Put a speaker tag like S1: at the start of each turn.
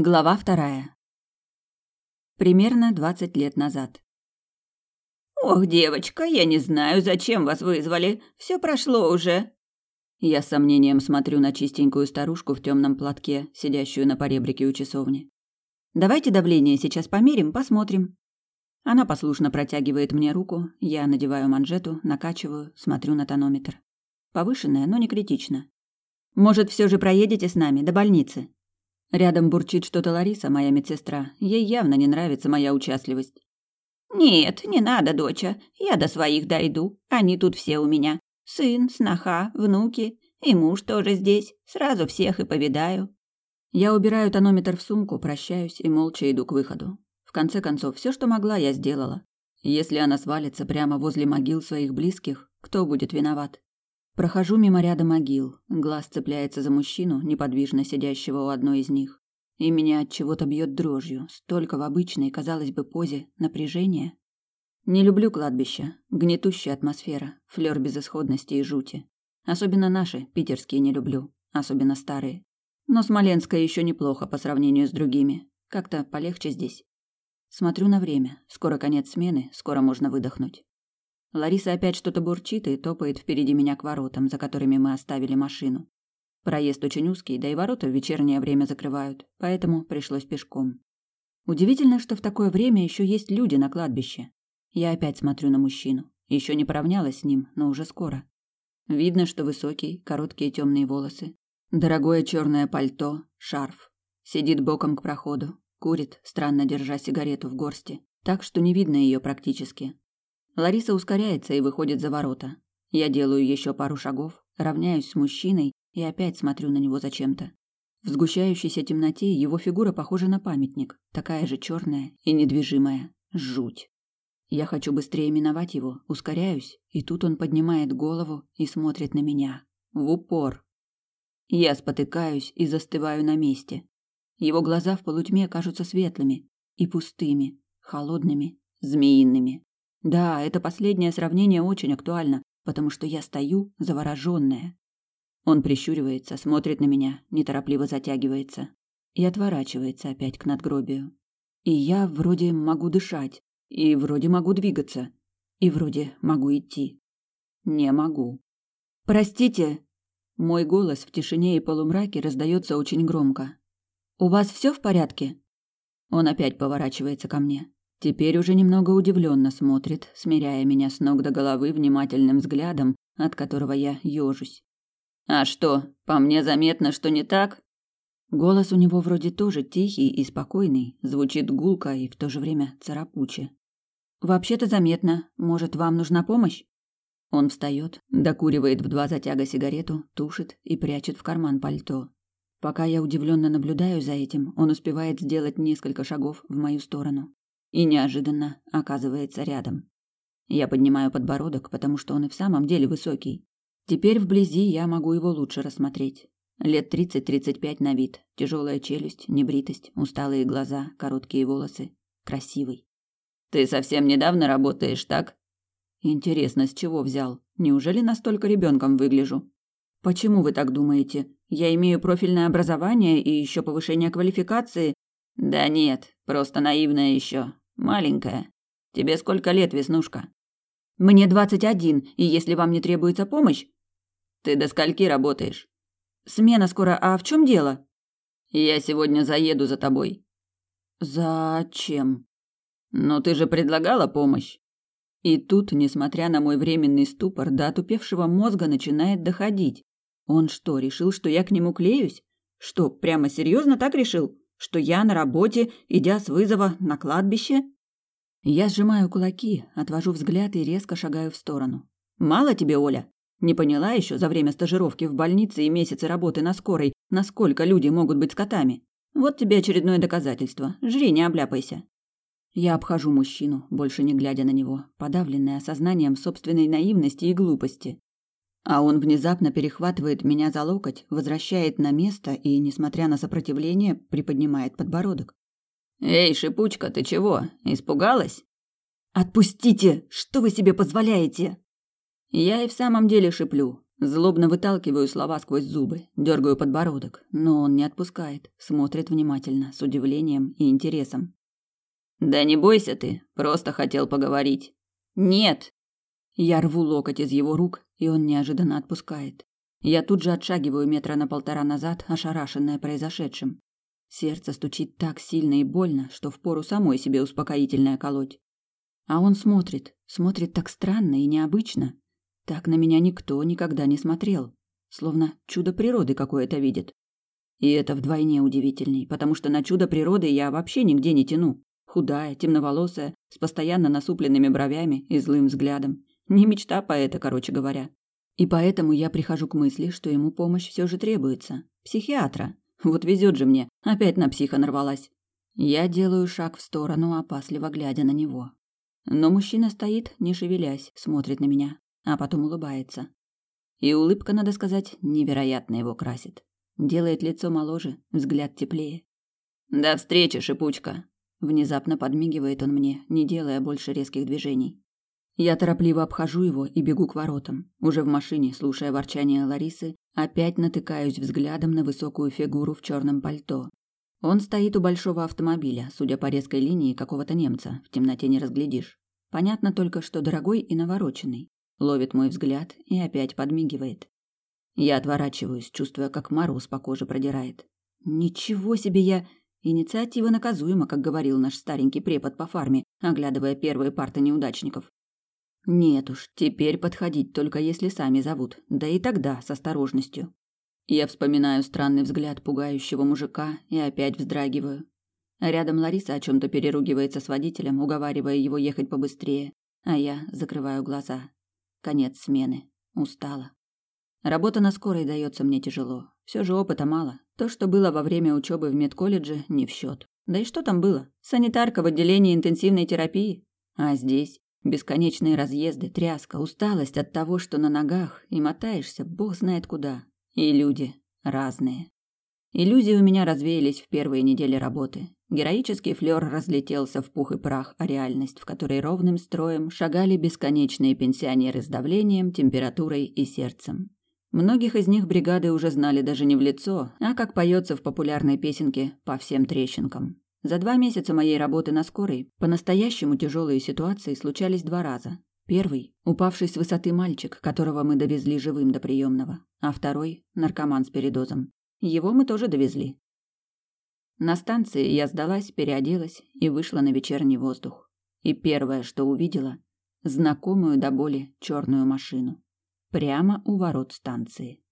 S1: Глава вторая. Примерно двадцать лет назад.
S2: «Ох, девочка, я не знаю, зачем вас вызвали. Все прошло уже».
S1: Я с сомнением смотрю на чистенькую старушку в темном платке, сидящую на поребрике у часовни. «Давайте давление сейчас померим, посмотрим». Она послушно протягивает мне руку, я надеваю манжету, накачиваю, смотрю на тонометр. Повышенное, но не критично. «Может, все же проедете с нами до больницы?» Рядом бурчит что-то Лариса, моя медсестра. Ей явно не нравится моя участливость.
S2: «Нет, не надо, доча. Я до своих дойду. Они тут все у меня. Сын, сноха, внуки. И муж тоже здесь. Сразу всех и повидаю».
S1: Я убираю тонометр в сумку, прощаюсь и молча иду к выходу. В конце концов, все, что могла, я сделала. Если она свалится прямо возле могил своих близких, кто будет виноват? Прохожу мимо ряда могил, глаз цепляется за мужчину, неподвижно сидящего у одной из них. И меня от чего-то бьет дрожью, столько в обычной, казалось бы, позе напряжения. Не люблю кладбища, гнетущая атмосфера, флёр безысходности и жути. Особенно наши, питерские, не люблю, особенно старые. Но Смоленское еще неплохо по сравнению с другими. Как-то полегче здесь. Смотрю на время. Скоро конец смены, скоро можно выдохнуть. Лариса опять что-то бурчит и топает впереди меня к воротам, за которыми мы оставили машину. Проезд очень узкий, да и ворота в вечернее время закрывают, поэтому пришлось пешком. Удивительно, что в такое время еще есть люди на кладбище. Я опять смотрю на мужчину. Еще не поравнялась с ним, но уже скоро. Видно, что высокий, короткие темные волосы, дорогое черное пальто, шарф. Сидит боком к проходу, курит, странно держа сигарету в горсти, так что не видно ее практически. Лариса ускоряется и выходит за ворота. Я делаю еще пару шагов, равняюсь с мужчиной и опять смотрю на него зачем-то. В сгущающейся темноте его фигура похожа на памятник, такая же черная и недвижимая. Жуть. Я хочу быстрее миновать его, ускоряюсь, и тут он поднимает голову и смотрит на меня. В упор. Я спотыкаюсь и застываю на месте. Его глаза в полутьме кажутся светлыми и пустыми, холодными, змеиными. Да, это последнее сравнение очень актуально, потому что я стою завороженная. Он прищуривается, смотрит на меня, неторопливо затягивается и отворачивается опять к надгробию. И я вроде могу дышать, и вроде могу двигаться, и вроде могу идти. Не могу. Простите, мой голос в тишине и полумраке раздается очень громко. У вас все в порядке? Он опять поворачивается ко мне. Теперь уже немного удивленно смотрит, смиряя меня с ног до головы внимательным взглядом, от которого я ежусь. «А что, по мне заметно, что не так?» Голос у него вроде тоже тихий и спокойный, звучит гулко и в то же время царапуче. «Вообще-то заметно. Может, вам нужна помощь?» Он встает, докуривает в два затяга сигарету, тушит и прячет в карман пальто. Пока я удивленно наблюдаю за этим, он успевает сделать несколько шагов в мою сторону и неожиданно оказывается рядом. Я поднимаю подбородок, потому что он и в самом деле высокий. Теперь вблизи я могу его лучше рассмотреть. Лет тридцать-тридцать пять на вид, тяжелая челюсть, небритость, усталые глаза, короткие волосы, красивый. Ты совсем недавно работаешь, так? Интересно, с чего взял? Неужели настолько ребенком выгляжу? Почему вы так думаете? Я имею профильное образование и еще повышение квалификации. Да нет, просто наивная еще. Маленькая. Тебе сколько лет, Веснушка? Мне двадцать один, и если вам не требуется помощь... Ты до скольки работаешь? Смена скоро, а в чем дело? Я сегодня заеду за тобой. Зачем? Но ты же предлагала помощь. И тут, несмотря на мой временный ступор, до отупевшего мозга начинает доходить. Он что, решил, что я к нему клеюсь? Что, прямо серьезно так решил? Что я на работе, идя с вызова на кладбище? Я сжимаю кулаки, отвожу взгляд и резко шагаю в сторону. Мало тебе, Оля? Не поняла еще за время стажировки в больнице и месяцы работы на скорой, насколько люди могут быть скотами? Вот тебе очередное доказательство. Жри, не обляпайся. Я обхожу мужчину, больше не глядя на него, подавленная осознанием собственной наивности и глупости. А он внезапно перехватывает меня за локоть, возвращает на место и, несмотря на сопротивление, приподнимает подбородок. «Эй, шипучка, ты чего? Испугалась?» «Отпустите! Что вы себе позволяете?» Я и в самом деле шиплю. Злобно выталкиваю слова сквозь зубы, дергаю подбородок, но он не отпускает, смотрит внимательно, с удивлением и интересом. Да не бойся ты, просто хотел поговорить. Нет. Я рву локоть из его рук, и он неожиданно отпускает. Я тут же отшагиваю метра на полтора назад, ошарашенная произошедшим. Сердце стучит так сильно и больно, что впору самой себе успокоительное колоть. А он смотрит, смотрит так странно и необычно, так на меня никто никогда не смотрел, словно чудо природы какое-то видит. И это вдвойне удивительней, потому что на чудо природы я вообще нигде не тяну. Худая, темноволосая, с постоянно насупленными бровями и злым взглядом. Не мечта поэта, короче говоря. И поэтому я прихожу к мысли, что ему помощь все же требуется. Психиатра. Вот везет же мне, опять на психа нарвалась. Я делаю шаг в сторону, опасливо глядя на него. Но мужчина стоит, не шевелясь, смотрит на меня а потом улыбается. И улыбка, надо сказать, невероятно его красит. Делает лицо моложе, взгляд теплее. «До встречи, шипучка!» Внезапно подмигивает он мне, не делая больше резких движений. Я торопливо обхожу его и бегу к воротам. Уже в машине, слушая ворчание Ларисы, опять натыкаюсь взглядом на высокую фигуру в черном пальто. Он стоит у большого автомобиля, судя по резкой линии какого-то немца, в темноте не разглядишь. Понятно только, что дорогой и навороченный ловит мой взгляд и опять подмигивает. Я отворачиваюсь, чувствуя, как мороз по коже продирает. Ничего себе я... Инициатива наказуема, как говорил наш старенький препод по фарме, оглядывая первые парты неудачников. Нет уж, теперь подходить только если сами зовут, да и тогда с осторожностью. Я вспоминаю странный взгляд пугающего мужика и опять вздрагиваю. Рядом Лариса о чем то переругивается с водителем, уговаривая его ехать побыстрее, а я закрываю глаза. Конец смены. Устала. Работа на скорой дается мне тяжело. Все же опыта мало. То, что было во время учебы в медколледже, не в счет. Да и что там было? Санитарка в отделении интенсивной терапии. А здесь бесконечные разъезды, тряска, усталость от того, что на ногах, и мотаешься бог знает куда. И люди разные. Иллюзии у меня развеялись в первые недели работы. Героический флёр разлетелся в пух и прах, а реальность, в которой ровным строем шагали бесконечные пенсионеры с давлением, температурой и сердцем. Многих из них бригады уже знали даже не в лицо, а как поется в популярной песенке «По всем трещинкам». За два месяца моей работы на скорой по-настоящему тяжелые ситуации случались два раза. Первый – упавший с высоты мальчик, которого мы довезли живым до приемного, а второй – наркоман с передозом. Его мы тоже довезли. На станции я сдалась, переоделась и вышла на вечерний воздух. И первое, что увидела, знакомую до боли черную машину. Прямо у ворот станции.